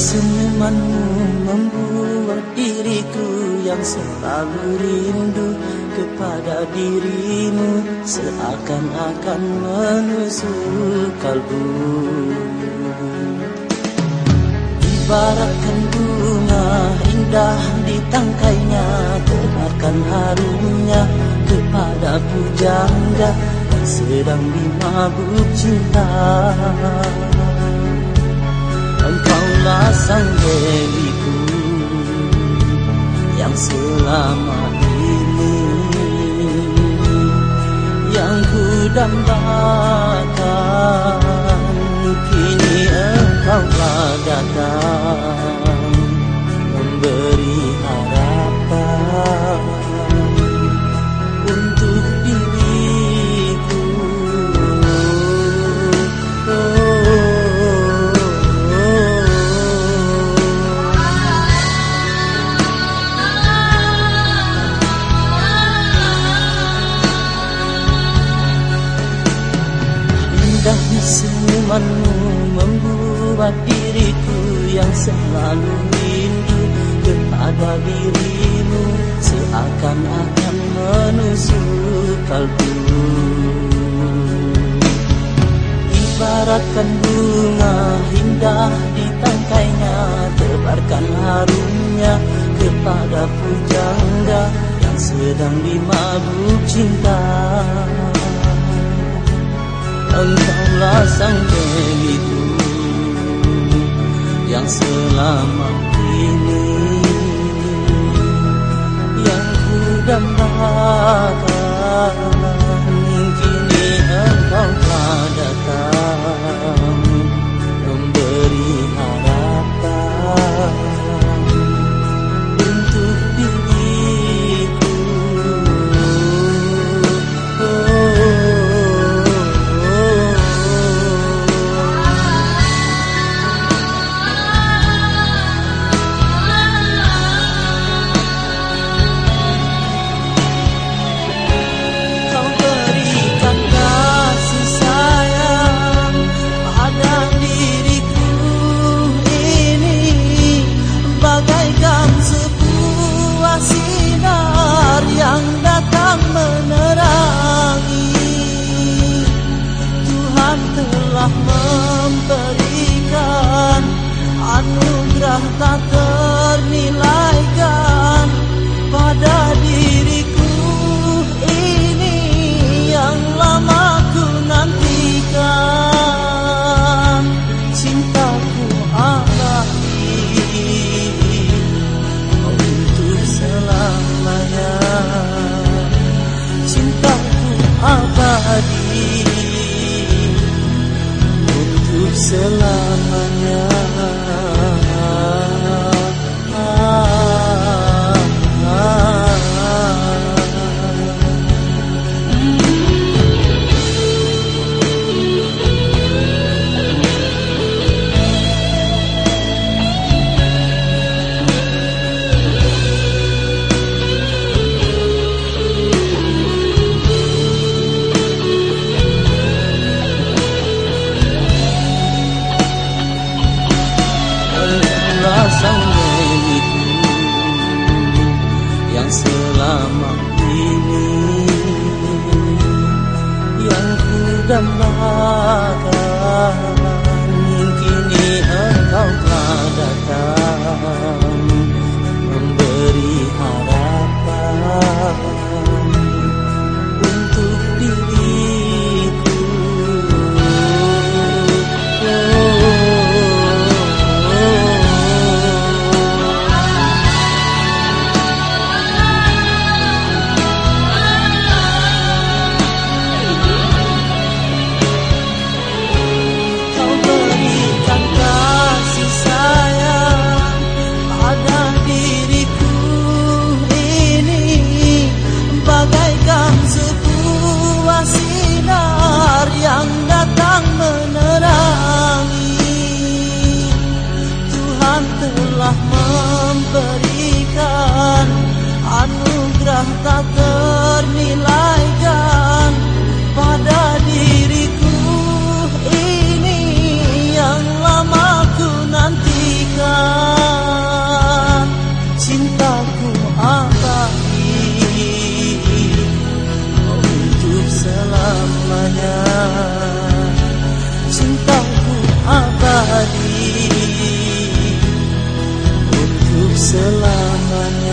senyumanmu membuat diriku yang selalu rindu kepada dirimu seakan-akan menusuk kalbu. Ibaratkan bunga indah di tangkainya Tebarkan harumnya kepada pujangga Yang sedang dimabuk cinta Engkaulah sang diriku Yang selama ini Yang ku dambakan. Kini senyumanmu membuat diriku yang selalu rindu kepada dirimu seakan-akan menusuk kalbu. Ibaratkan bunga indah di tangkainya tebarkan harumnya kepada pujangga yang sedang dimabuk cinta. Engkaulah sang diriku yang selama ini yang ku dambakan selamanya Sang milikku yang selama ini yang ku dambakan selamanya